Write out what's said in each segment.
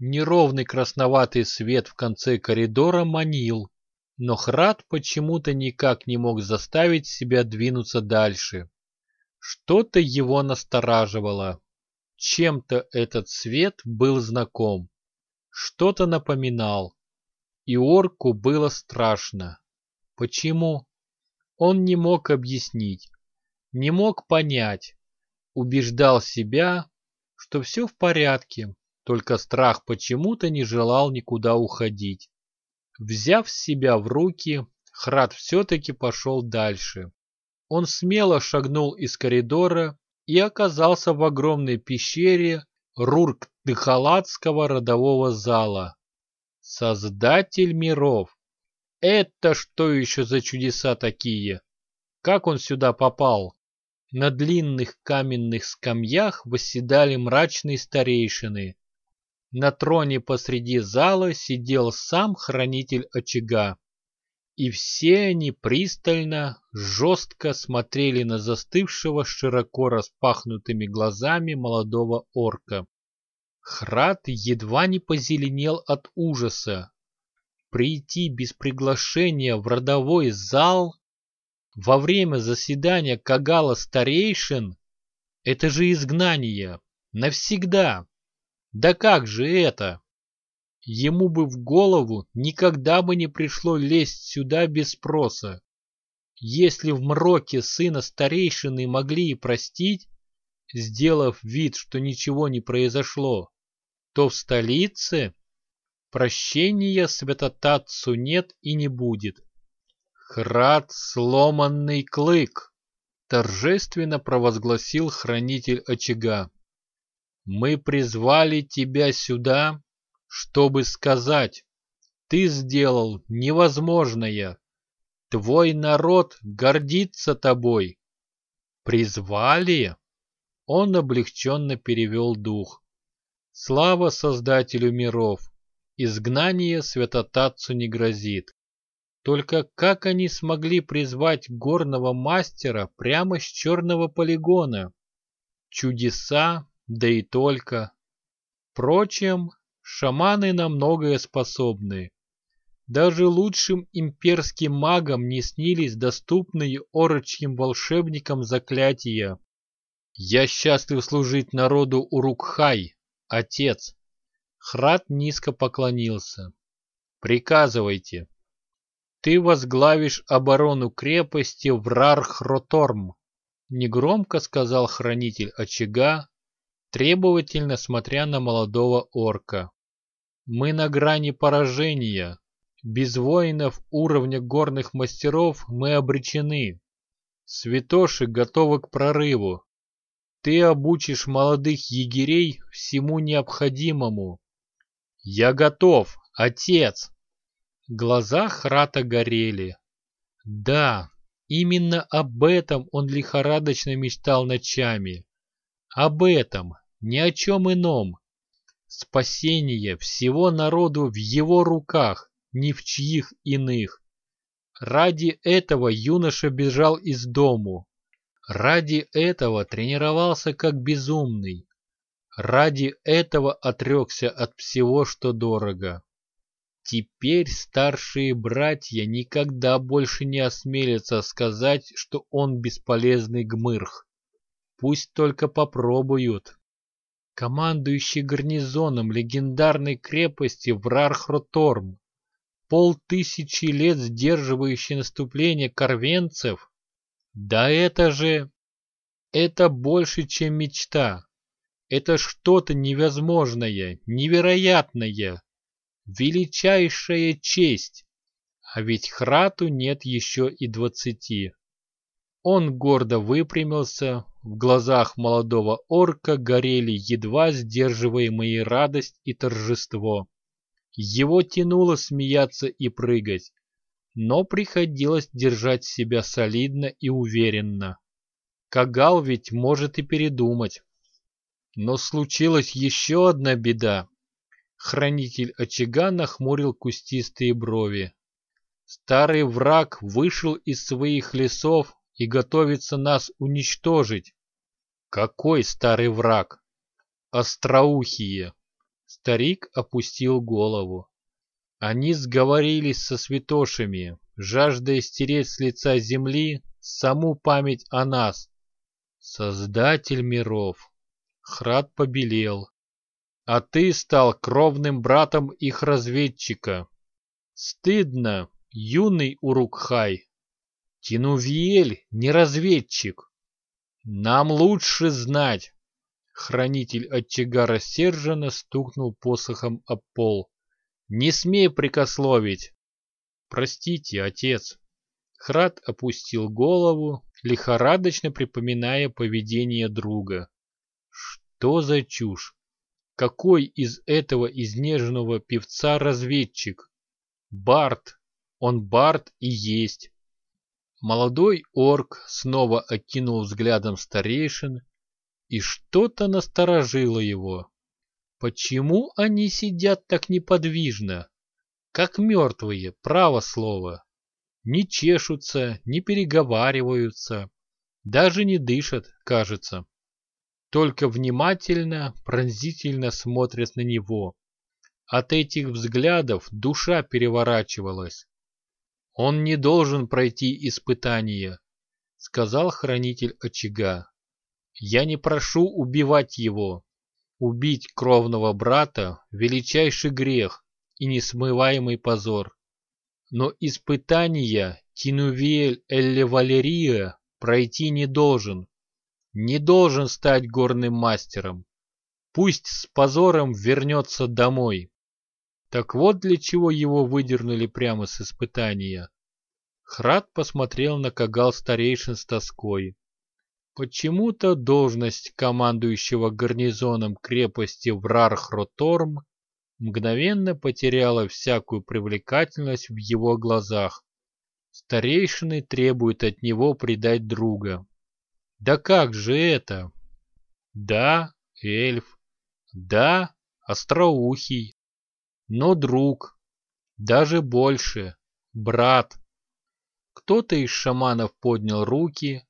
Неровный красноватый свет в конце коридора манил, но Храд почему-то никак не мог заставить себя двинуться дальше. Что-то его настораживало. Чем-то этот свет был знаком. Что-то напоминал. И орку было страшно. Почему? Он не мог объяснить. Не мог понять. Убеждал себя, что все в порядке, только страх почему-то не желал никуда уходить. Взяв себя в руки, Храд все-таки пошел дальше. Он смело шагнул из коридора и оказался в огромной пещере Рурк-Дыхаладского родового зала. Создатель миров! Это что еще за чудеса такие? Как он сюда попал? На длинных каменных скамьях восседали мрачные старейшины, на троне посреди зала сидел сам хранитель очага. И все они пристально, жестко смотрели на застывшего широко распахнутыми глазами молодого орка. Храд едва не позеленел от ужаса. Прийти без приглашения в родовой зал во время заседания Кагала старейшин — это же изгнание навсегда. Да как же это? Ему бы в голову никогда бы не пришло лезть сюда без спроса. Если в мроке сына старейшины могли и простить, сделав вид, что ничего не произошло, то в столице прощения святотатцу нет и не будет. Храд сломанный клык, торжественно провозгласил хранитель очага. Мы призвали тебя сюда, чтобы сказать, ты сделал невозможное. Твой народ гордится тобой. Призвали? Он облегченно перевел дух. Слава Создателю миров! Изгнание святотатцу не грозит. Только как они смогли призвать горного мастера прямо с черного полигона? Чудеса да и только. Впрочем, шаманы на многое способны. Даже лучшим имперским магам не снились доступные орочьим волшебникам заклятия. Я счастлив служить народу Урукхай, отец. Храд низко поклонился. Приказывайте. Ты возглавишь оборону крепости Врархроторм, негромко сказал хранитель очага, требовательно смотря на молодого орка. «Мы на грани поражения. Без воинов уровня горных мастеров мы обречены. Святоши готовы к прорыву. Ты обучишь молодых егерей всему необходимому. Я готов, отец!» Глаза Храта горели. Да, именно об этом он лихорадочно мечтал ночами. Об этом, ни о чем ином. Спасение всего народу в его руках, ни в чьих иных. Ради этого юноша бежал из дому. Ради этого тренировался как безумный. Ради этого отрекся от всего, что дорого. Теперь старшие братья никогда больше не осмелятся сказать, что он бесполезный гмырх. Пусть только попробуют. Командующий гарнизоном легендарной крепости Врархроторм, полтысячи лет сдерживающий наступление корвенцев, да это же... Это больше, чем мечта. Это что-то невозможное, невероятное, величайшая честь. А ведь Храту нет еще и двадцати. Он гордо выпрямился, в глазах молодого орка горели едва сдерживаемые радость и торжество. Его тянуло смеяться и прыгать, но приходилось держать себя солидно и уверенно. Кагал ведь может и передумать. Но случилась еще одна беда. Хранитель очага нахмурил кустистые брови. Старый враг вышел из своих лесов и готовится нас уничтожить. Какой старый враг? Остроухие. Старик опустил голову. Они сговорились со святошами, жаждая стереть с лица земли саму память о нас. Создатель миров. Храд побелел. А ты стал кровным братом их разведчика. Стыдно, юный Урукхай. Тинувиэль не разведчик. Нам лучше знать. Хранитель очага рассерженно стукнул посохом об пол. Не смей прикословить. Простите, отец. Храд опустил голову, лихорадочно припоминая поведение друга. Что за чушь? Какой из этого изнеженного певца разведчик? Барт. Он Барт и есть. Молодой орк снова окинул взглядом старейшин, и что-то насторожило его. Почему они сидят так неподвижно? Как мертвые, право слово. Не чешутся, не переговариваются, даже не дышат, кажется. Только внимательно, пронзительно смотрят на него. От этих взглядов душа переворачивалась. «Он не должен пройти испытание», — сказал хранитель очага. «Я не прошу убивать его. Убить кровного брата — величайший грех и несмываемый позор. Но испытания Тинувиэль Элле Валерия пройти не должен. Не должен стать горным мастером. Пусть с позором вернется домой. Так вот для чего его выдернули прямо с испытания. Храд посмотрел на Кагал старейшин с тоской. Почему-то должность командующего гарнизоном крепости Врархроторм мгновенно потеряла всякую привлекательность в его глазах. Старейшины требуют от него предать друга. Да как же это? Да, эльф. Да, остроухий. Но друг. Даже больше. Брат. Кто-то из шаманов поднял руки,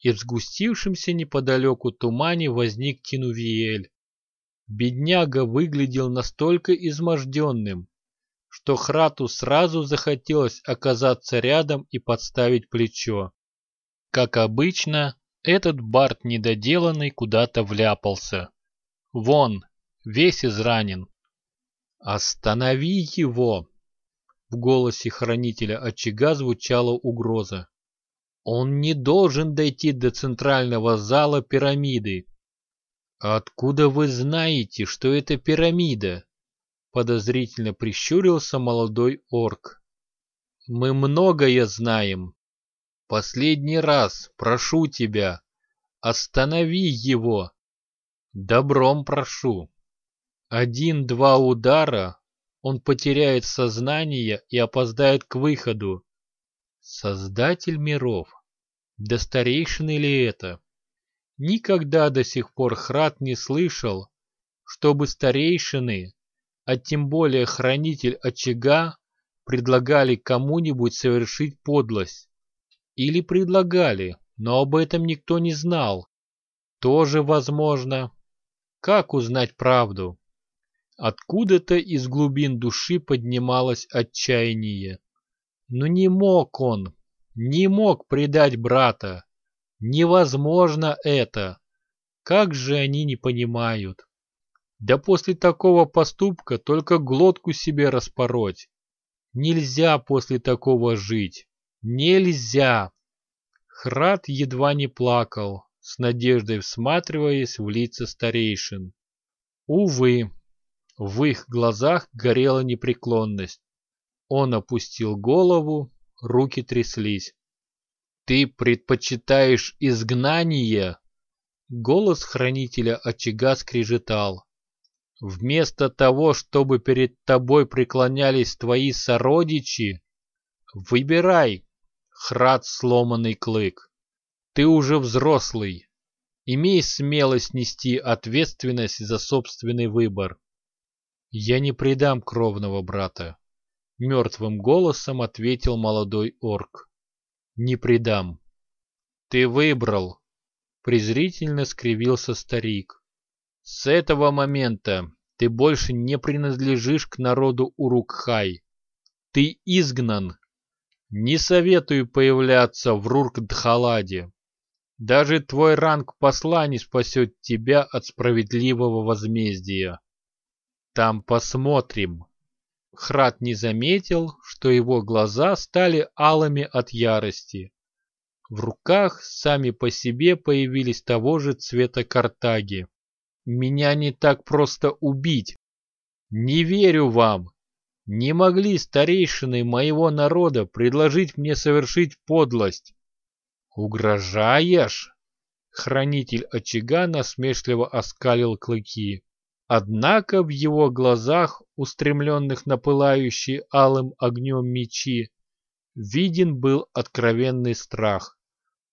и в сгустившемся неподалеку тумане возник Кинувиэль. Бедняга выглядел настолько изможденным, что Храту сразу захотелось оказаться рядом и подставить плечо. Как обычно, этот Барт недоделанный куда-то вляпался. Вон, весь изранен. «Останови его!» В голосе хранителя очага звучала угроза. «Он не должен дойти до центрального зала пирамиды. «Откуда вы знаете, что это пирамида?» Подозрительно прищурился молодой орк. «Мы многое знаем. Последний раз прошу тебя, останови его. Добром прошу. Один-два удара, он потеряет сознание и опоздает к выходу. Создатель миров, да старейшины ли это?» Никогда до сих пор Храд не слышал, чтобы старейшины, а тем более хранитель очага, предлагали кому-нибудь совершить подлость. Или предлагали, но об этом никто не знал. Тоже возможно. Как узнать правду? Откуда-то из глубин души поднималось отчаяние. Но не мог он, не мог предать брата. Невозможно это! Как же они не понимают? Да после такого поступка только глотку себе распороть. Нельзя после такого жить. Нельзя! Храд едва не плакал, с надеждой всматриваясь в лица старейшин. Увы, в их глазах горела непреклонность. Он опустил голову, руки тряслись. «Ты предпочитаешь изгнание?» Голос хранителя очага скрежетал. «Вместо того, чтобы перед тобой преклонялись твои сородичи, выбирай, храд сломанный клык. Ты уже взрослый. Имей смелость нести ответственность за собственный выбор. Я не предам кровного брата. Мертвым голосом ответил молодой орк не предам. Ты выбрал, презрительно скривился старик. С этого момента Ты больше не принадлежишь к народу Урукхай. Ты изгнан. Не советую появляться в Рурк-Дхаладе. Даже твой ранг посла не спасет тебя от справедливого возмездия. Там посмотрим. Храд не заметил, что его глаза стали алыми от ярости. В руках сами по себе появились того же цвета картаги. Меня не так просто убить. Не верю вам. Не могли старейшины моего народа предложить мне совершить подлость. Угрожаешь? Хранитель очага насмешливо оскалил клыки. Однако в его глазах, устремленных на пылающий алым огнем мечи, виден был откровенный страх.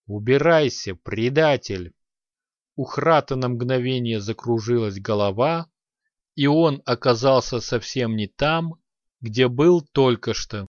«Убирайся, предатель!» У Храта на мгновение закружилась голова, и он оказался совсем не там, где был только что.